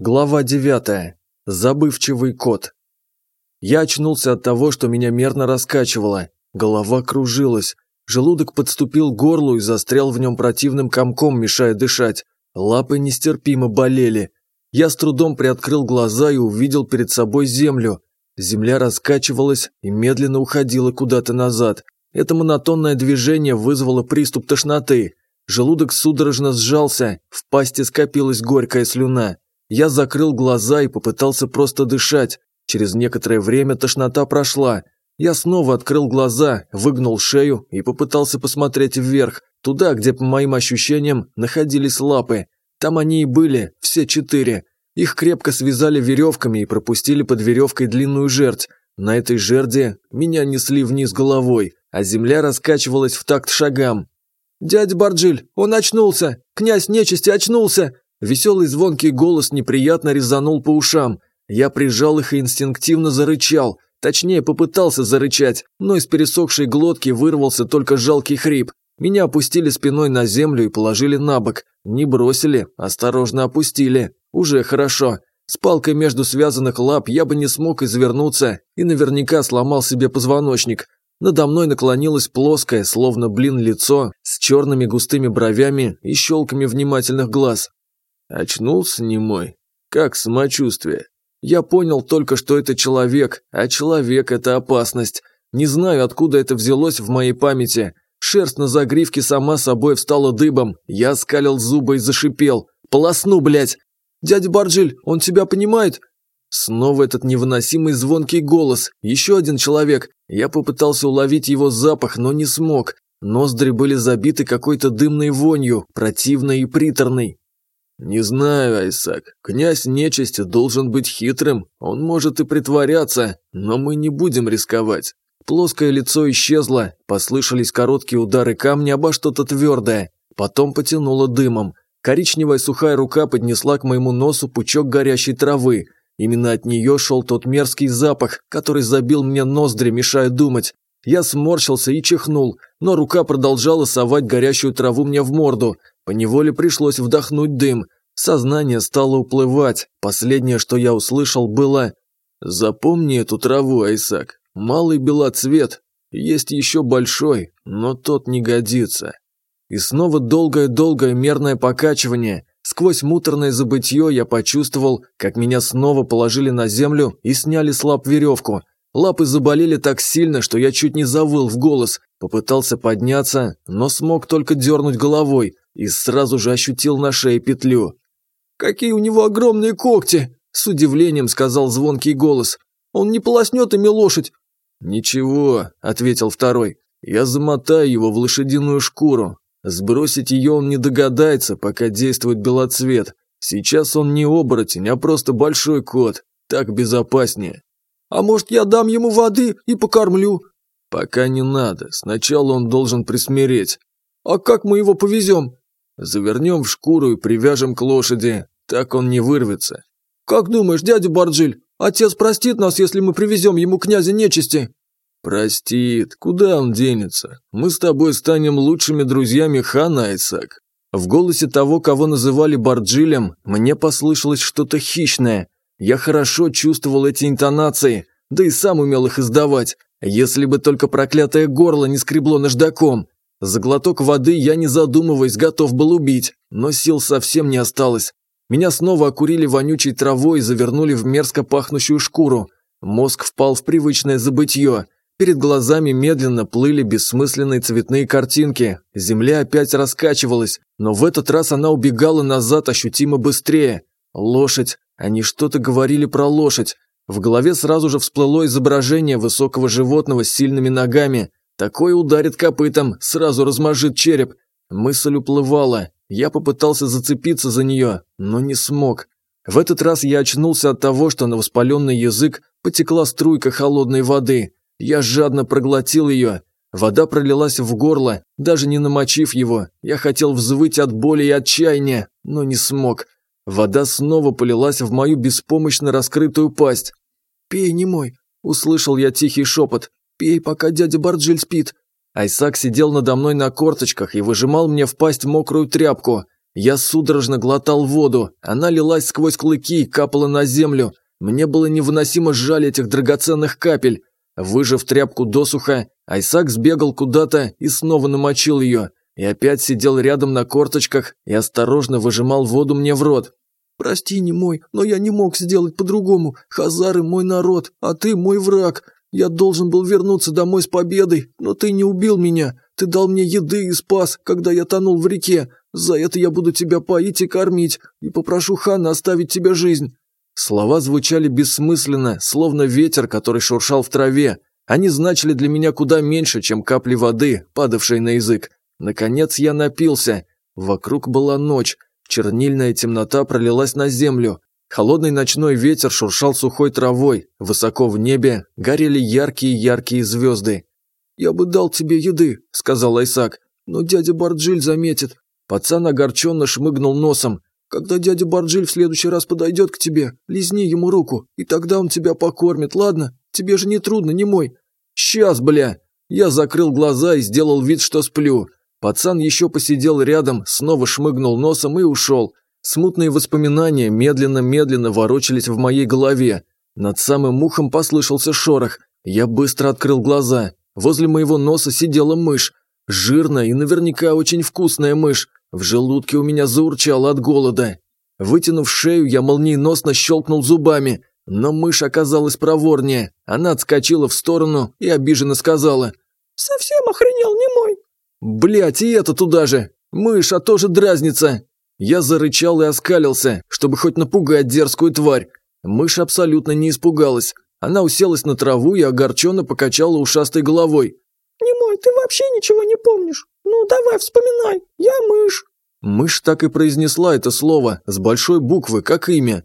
Глава 9. Забывчивый кот. Я очнулся от того, что меня мерно раскачивало. Голова кружилась. Желудок подступил к горлу и застрял в нем противным комком, мешая дышать. Лапы нестерпимо болели. Я с трудом приоткрыл глаза и увидел перед собой землю. Земля раскачивалась и медленно уходила куда-то назад. Это монотонное движение вызвало приступ тошноты. Желудок судорожно сжался, в пасти скопилась горькая слюна. Я закрыл глаза и попытался просто дышать. Через некоторое время тошнота прошла. Я снова открыл глаза, выгнул шею и попытался посмотреть вверх, туда, где, по моим ощущениям, находились лапы. Там они и были, все четыре. Их крепко связали веревками и пропустили под веревкой длинную жердь. На этой жерде меня несли вниз головой, а земля раскачивалась в такт шагам. «Дядя Барджиль, он очнулся! Князь нечисти очнулся!» Веселый звонкий голос неприятно резанул по ушам. Я прижал их и инстинктивно зарычал. Точнее, попытался зарычать, но из пересохшей глотки вырвался только жалкий хрип. Меня опустили спиной на землю и положили на бок. Не бросили, осторожно опустили. Уже хорошо. С палкой между связанных лап я бы не смог извернуться и наверняка сломал себе позвоночник. Надо мной наклонилось плоское, словно блин, лицо с черными густыми бровями и щелками внимательных глаз. Очнулся немой. Как самочувствие? Я понял только, что это человек, а человек – это опасность. Не знаю, откуда это взялось в моей памяти. Шерсть на загривке сама собой встала дыбом. Я скалил зубы и зашипел. «Полосну, блядь!» «Дядя Барджиль, он тебя понимает?» Снова этот невыносимый звонкий голос. Еще один человек. Я попытался уловить его запах, но не смог. Ноздри были забиты какой-то дымной вонью, противной и приторной. «Не знаю, Айсак. Князь нечисти должен быть хитрым. Он может и притворяться, но мы не будем рисковать». Плоское лицо исчезло, послышались короткие удары камня обо что-то твердое. Потом потянуло дымом. Коричневая сухая рука поднесла к моему носу пучок горящей травы. Именно от нее шел тот мерзкий запах, который забил мне ноздри, мешая думать. Я сморщился и чихнул, но рука продолжала совать горящую траву мне в морду. По неволе пришлось вдохнуть дым. Сознание стало уплывать. Последнее, что я услышал, было «Запомни эту траву, Айсак. Малый белоцвет. Есть еще большой, но тот не годится». И снова долгое-долгое мерное покачивание. Сквозь муторное забытье я почувствовал, как меня снова положили на землю и сняли с лап веревку. Лапы заболели так сильно, что я чуть не завыл в голос. Попытался подняться, но смог только дернуть головой и сразу же ощутил на шее петлю. «Какие у него огромные когти!» – с удивлением сказал звонкий голос. «Он не полоснет ими лошадь!» «Ничего», – ответил второй. «Я замотаю его в лошадиную шкуру. Сбросить ее он не догадается, пока действует белоцвет. Сейчас он не оборотень, а просто большой кот. Так безопаснее». «А может, я дам ему воды и покормлю?» «Пока не надо. Сначала он должен присмиреть». «А как мы его повезем?» Завернем в шкуру и привяжем к лошади, так он не вырвется». «Как думаешь, дядя Барджиль, отец простит нас, если мы привезем ему князя нечисти?» «Простит, куда он денется? Мы с тобой станем лучшими друзьями хана, Исаак». В голосе того, кого называли Барджилем, мне послышалось что-то хищное. Я хорошо чувствовал эти интонации, да и сам умел их издавать, если бы только проклятое горло не скребло наждаком. За глоток воды я, не задумываясь, готов был убить, но сил совсем не осталось. Меня снова окурили вонючей травой и завернули в мерзко пахнущую шкуру. Мозг впал в привычное забытье. Перед глазами медленно плыли бессмысленные цветные картинки. Земля опять раскачивалась, но в этот раз она убегала назад ощутимо быстрее. Лошадь. Они что-то говорили про лошадь. В голове сразу же всплыло изображение высокого животного с сильными ногами. Такой ударит копытом, сразу размажет череп. Мысль уплывала. Я попытался зацепиться за нее, но не смог. В этот раз я очнулся от того, что на воспаленный язык потекла струйка холодной воды. Я жадно проглотил ее. Вода пролилась в горло, даже не намочив его. Я хотел взвыть от боли и отчаяния, но не смог. Вода снова полилась в мою беспомощно раскрытую пасть. «Пей, не мой, услышал я тихий шепот. «Пей, пока дядя Барджиль спит». Айсак сидел надо мной на корточках и выжимал мне в пасть мокрую тряпку. Я судорожно глотал воду, она лилась сквозь клыки и капала на землю. Мне было невыносимо жаль этих драгоценных капель. Выжив тряпку досуха, Айсак сбегал куда-то и снова намочил ее. И опять сидел рядом на корточках и осторожно выжимал воду мне в рот. «Прости, не мой, но я не мог сделать по-другому. Хазары – мой народ, а ты – мой враг. Я должен был вернуться домой с победой, но ты не убил меня. Ты дал мне еды и спас, когда я тонул в реке. За это я буду тебя поить и кормить, и попрошу хана оставить тебе жизнь». Слова звучали бессмысленно, словно ветер, который шуршал в траве. Они значили для меня куда меньше, чем капли воды, падавшей на язык. Наконец я напился. Вокруг была ночь. Чернильная темнота пролилась на землю. Холодный ночной ветер шуршал сухой травой, высоко в небе горели яркие-яркие звезды. «Я бы дал тебе еды», – сказал Айсак, – «но дядя Барджиль заметит». Пацан огорченно шмыгнул носом. «Когда дядя Барджиль в следующий раз подойдет к тебе, лизни ему руку, и тогда он тебя покормит, ладно? Тебе же не трудно, не мой». «Сейчас, бля!» Я закрыл глаза и сделал вид, что сплю. Пацан еще посидел рядом, снова шмыгнул носом и ушел. Смутные воспоминания медленно-медленно ворочались в моей голове. Над самым ухом послышался шорох. Я быстро открыл глаза. Возле моего носа сидела мышь. Жирная и наверняка очень вкусная мышь. В желудке у меня заурчало от голода. Вытянув шею, я молниеносно щелкнул зубами. Но мышь оказалась проворнее. Она отскочила в сторону и обиженно сказала. «Совсем охренел, не мой!» «Блядь, и это туда же! Мышь, а тоже дразнится!» Я зарычал и оскалился, чтобы хоть напугать дерзкую тварь. Мышь абсолютно не испугалась. Она уселась на траву и огорченно покачала ушастой головой. Не мой, ты вообще ничего не помнишь? Ну, давай, вспоминай, я мышь». Мышь так и произнесла это слово, с большой буквы, как имя.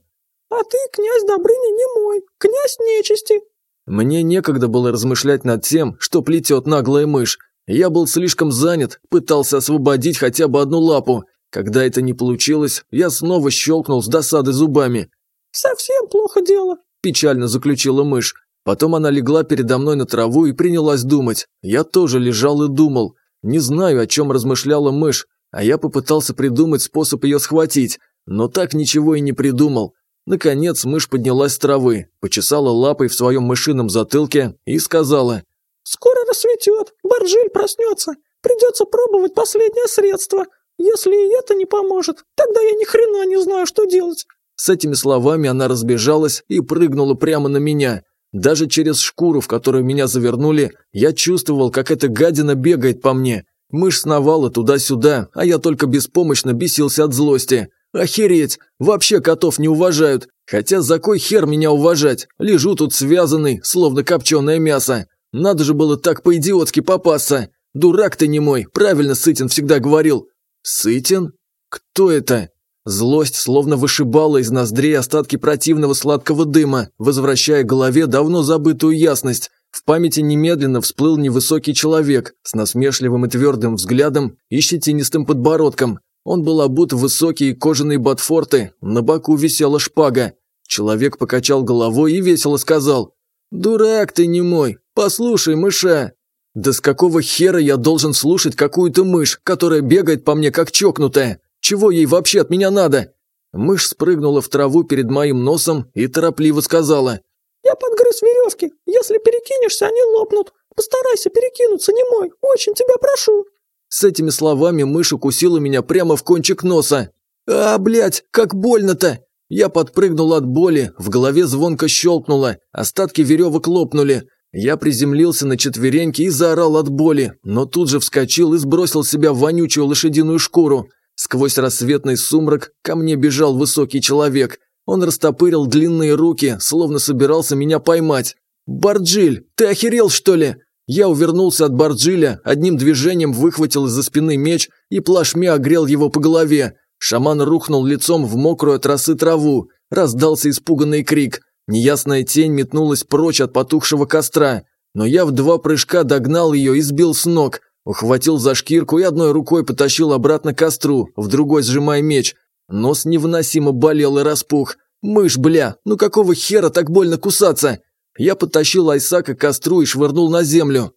«А ты, князь Добрыня, немой, князь нечисти». Мне некогда было размышлять над тем, что плетет наглая мышь. Я был слишком занят, пытался освободить хотя бы одну лапу. Когда это не получилось, я снова щелкнул с досады зубами. «Совсем плохо дело», – печально заключила мышь. Потом она легла передо мной на траву и принялась думать. Я тоже лежал и думал. Не знаю, о чем размышляла мышь, а я попытался придумать способ ее схватить, но так ничего и не придумал. Наконец мышь поднялась с травы, почесала лапой в своем мышином затылке и сказала. «Скоро рассветет, Боржиль проснется, придется пробовать последнее средство, если это не поможет, тогда я ни хрена не знаю, что делать». С этими словами она разбежалась и прыгнула прямо на меня. Даже через шкуру, в которую меня завернули, я чувствовал, как эта гадина бегает по мне. Мышь сновала туда-сюда, а я только беспомощно бесился от злости. Охереть! Вообще котов не уважают. Хотя за кой хер меня уважать? Лежу тут связанный, словно копченое мясо. Надо же было так по-идиотски попасться. Дурак ты не мой, правильно Сытин всегда говорил. «Сытин? Кто это?» Злость словно вышибала из ноздрей остатки противного сладкого дыма, возвращая голове давно забытую ясность. В памяти немедленно всплыл невысокий человек с насмешливым и твердым взглядом и щетинистым подбородком. Он был обут в высокие кожаные ботфорты, на боку висела шпага. Человек покачал головой и весело сказал «Дурак ты не мой, послушай, мыша, да с какого хера я должен слушать какую-то мышь, которая бегает по мне как чокнутая? Чего ей вообще от меня надо? Мышь спрыгнула в траву перед моим носом и торопливо сказала. «Я подгрыз веревки. Если перекинешься, они лопнут. Постарайся перекинуться, не мой. Очень тебя прошу». С этими словами мышь укусила меня прямо в кончик носа. «А, блядь, как больно-то!» Я подпрыгнул от боли, в голове звонко щелкнуло, остатки веревок лопнули. Я приземлился на четвереньки и заорал от боли, но тут же вскочил и сбросил с себя вонючую лошадиную шкуру. Сквозь рассветный сумрак ко мне бежал высокий человек. Он растопырил длинные руки, словно собирался меня поймать. «Барджиль, ты охерел, что ли?» Я увернулся от Барджиля, одним движением выхватил из-за спины меч и плашмя огрел его по голове. Шаман рухнул лицом в мокрую от росы траву. Раздался испуганный крик – Неясная тень метнулась прочь от потухшего костра, но я в два прыжка догнал ее и сбил с ног, ухватил за шкирку и одной рукой потащил обратно к костру, в другой сжимая меч. Нос невыносимо болел и распух. «Мышь, бля, ну какого хера так больно кусаться?» Я потащил Айсака к костру и швырнул на землю.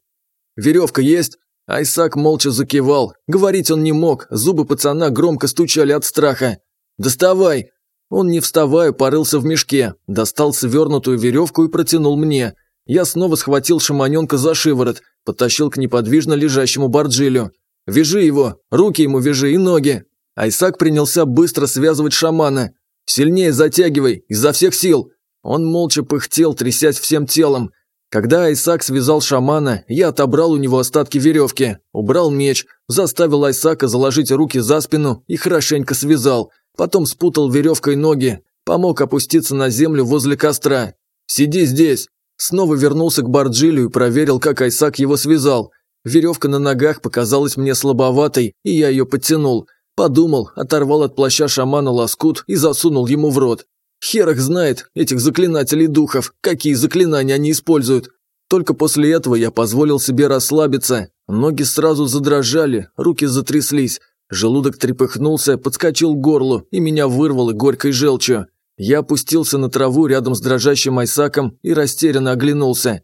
«Веревка есть?» Айсак молча закивал. Говорить он не мог, зубы пацана громко стучали от страха. «Доставай!» Он, не вставая, порылся в мешке, достал свернутую веревку и протянул мне. Я снова схватил шаманенка за шиворот, подтащил к неподвижно лежащему Барджилю. «Вяжи его! Руки ему вяжи и ноги!» Айсак принялся быстро связывать шамана. «Сильнее затягивай! Изо всех сил!» Он молча пыхтел, трясясь всем телом. Когда Айсак связал шамана, я отобрал у него остатки веревки, убрал меч, заставил Айсака заложить руки за спину и хорошенько связал – Потом спутал веревкой ноги, помог опуститься на землю возле костра. «Сиди здесь!» Снова вернулся к Барджилю и проверил, как Айсак его связал. Веревка на ногах показалась мне слабоватой, и я ее подтянул. Подумал, оторвал от плаща шамана лоскут и засунул ему в рот. Хер их знает, этих заклинателей духов, какие заклинания они используют. Только после этого я позволил себе расслабиться. Ноги сразу задрожали, руки затряслись. Желудок трепыхнулся, подскочил к горлу и меня вырвало горькой желчью. Я опустился на траву рядом с дрожащим Айсаком и растерянно оглянулся.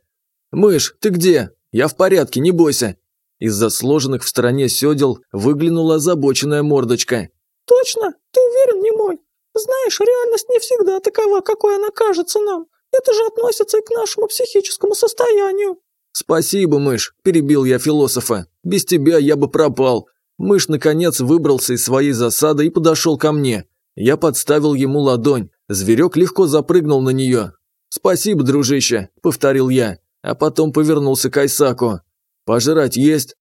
«Мышь, ты где? Я в порядке, не бойся!» Из-за сложенных в стороне сёдел выглянула озабоченная мордочка. «Точно? Ты уверен, не мой? Знаешь, реальность не всегда такова, какой она кажется нам. Это же относится и к нашему психическому состоянию». «Спасибо, мышь», – перебил я философа. «Без тебя я бы пропал. Мышь, наконец, выбрался из своей засады и подошел ко мне. Я подставил ему ладонь. Зверек легко запрыгнул на нее. «Спасибо, дружище», – повторил я, а потом повернулся к Айсаку. «Пожрать есть?»